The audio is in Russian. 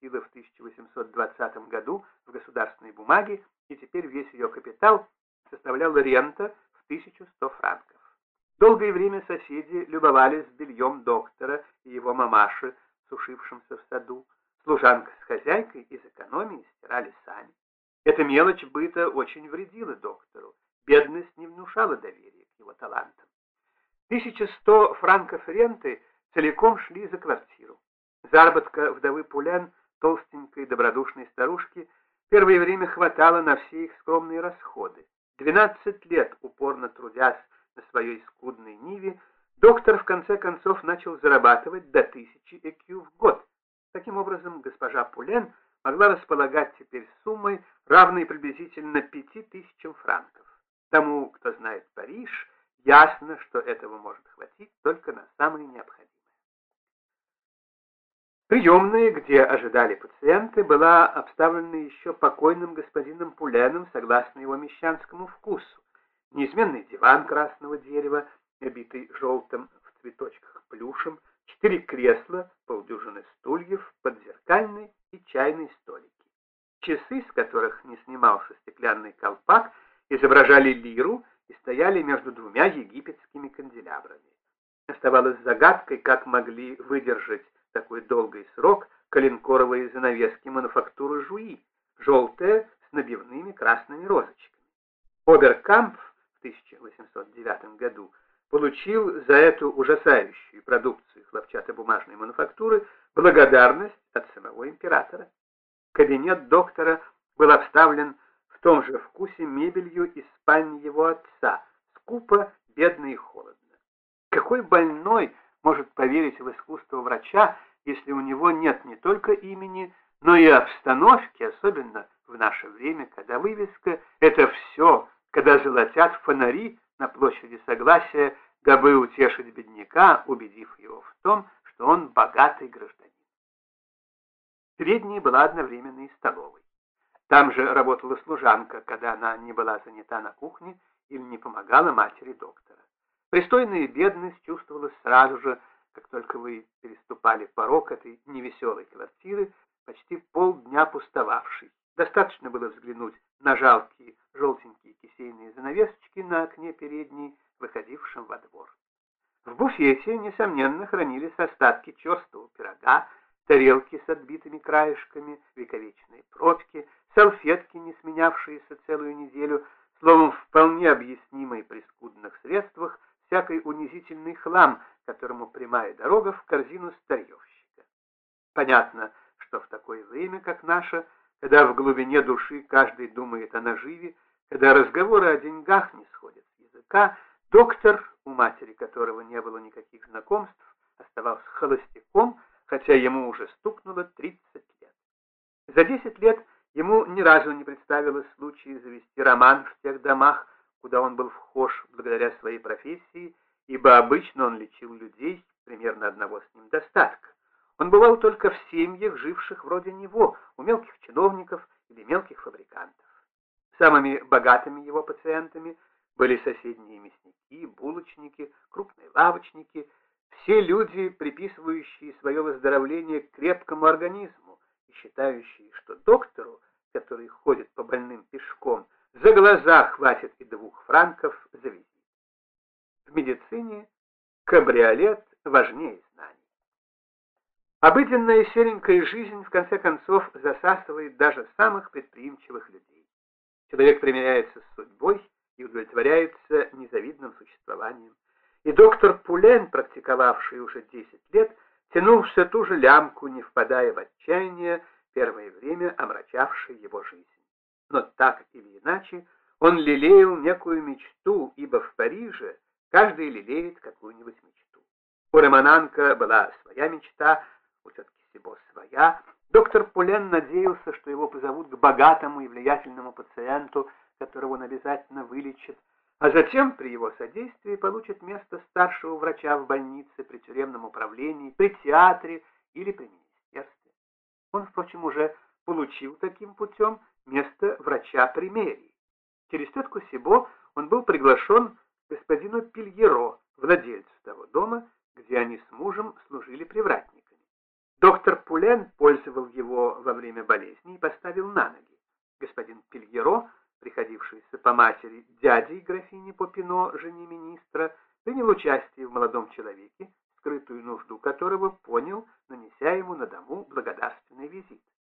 поместила в 1820 году в государственные бумаги, и теперь весь ее капитал составлял рента в 1100 франков. Долгое время соседи любовались бельем доктора и его мамаши, сушившимся в саду. Служанка с хозяйкой из экономии стирали сами. Эта мелочь быта очень вредила доктору. Бедность не внушала доверия к его талантам. 1100 франков ренты целиком шли за квартиру. Заработка вдовы Пулян, толстенькой добродушной старушки, первое время хватало на все их скромные расходы. 12 лет упорно трудясь на своей скудной ниве, доктор в конце концов начал зарабатывать до тысячи ЭКЮ в год. Таким образом, госпожа Пулен могла располагать теперь суммой, равной приблизительно пяти тысячам франков. Тому, кто знает Париж, ясно, что этого может хватить только на самые необходимые. Приемная, где ожидали пациенты, была обставлена еще покойным господином Пуленом согласно его мещанскому вкусу. Неизменный диван красного дерева, обитый желтым в цветочках плюшем, четыре кресла, полдюжины стульев, подзеркальный и чайный столики. Часы, с которых не снимался стеклянный колпак, изображали лиру и стояли между двумя египетскими канделябрами. Оставалось загадкой, как могли выдержать такой долгий срок коленкоровые занавески мануфактуры Жуи, желтые с набивными красными розочками. Оберкамп в 1809 году получил за эту ужасающую продукцию хлопчатобумажной мануфактуры благодарность от самого императора. Кабинет доктора был обставлен в том же вкусе мебелью из спальни его отца, скупо, бедно и холодно. Какой больной может поверить в искусство врача, если у него нет не только имени, но и обстановки, особенно в наше время, когда вывеска — это все, когда золотят фонари на площади Согласия, дабы утешить бедняка, убедив его в том, что он богатый гражданин. Средней была одновременно и столовой. Там же работала служанка, когда она не была занята на кухне или не помогала матери доктора. Пристойная бедность чувствовалась сразу же, как только вы переступали порог этой невеселой квартиры, почти полдня пустовавшей. Достаточно было взглянуть на жалкие желтенькие кисейные занавесочки на окне передней, выходившем во двор. В буфете, несомненно, хранились остатки черстого пирога, тарелки с отбитыми краешками, вековечные пробки, салфетки, не сменявшиеся целую неделю, словом, вполне объяснимые всякий унизительный хлам, которому прямая дорога в корзину старьевщика. Понятно, что в такое время, как наше, когда в глубине души каждый думает о наживе, когда разговоры о деньгах не сходят с языка, доктор, у матери которого не было никаких знакомств, оставался холостяком, хотя ему уже стукнуло 30 лет. За 10 лет ему ни разу не представилось случая завести роман в тех домах, куда он был вхож благодаря своей профессии, ибо обычно он лечил людей примерно одного с ним достатка. Он бывал только в семьях, живших вроде него, у мелких чиновников или мелких фабрикантов. Самыми богатыми его пациентами были соседние мясники, булочники, крупные лавочники, все люди, приписывающие свое выздоровление крепкому организму и считающие, что доктору, который ходит по больным пешком, за глаза хватит и двух франков. В медицине кабриолет важнее знаний. Обыденная серенькая жизнь в конце концов засасывает даже самых предприимчивых людей. Человек примиряется с судьбой и удовлетворяется незавидным существованием. И доктор Пулен, практиковавший уже 10 лет, тянул все ту же лямку, не впадая в отчаяние, первое время омрачавшей его жизнь но так или иначе он лелеял некую мечту, ибо в Париже каждый лелеет какую-нибудь мечту. У Романанка была своя мечта, у тетки Сибо своя. Доктор Пулен надеялся, что его позовут к богатому и влиятельному пациенту, которого он обязательно вылечит, а затем при его содействии получит место старшего врача в больнице, при тюремном управлении, при театре или при министерстве. Он, впрочем, уже получил таким путем место врача при мэрии. Через тетку Сибо он был приглашен господину Пильеро, владельцу того дома, где они с мужем служили привратниками. Доктор Пулен пользовал его во время болезни и поставил на ноги. Господин Пильеро, приходившийся по матери дядей графини Попино, жене министра, принял участие в молодом человеке, скрытую нужду которого понял, нанеся ему на дому благодарственный визит.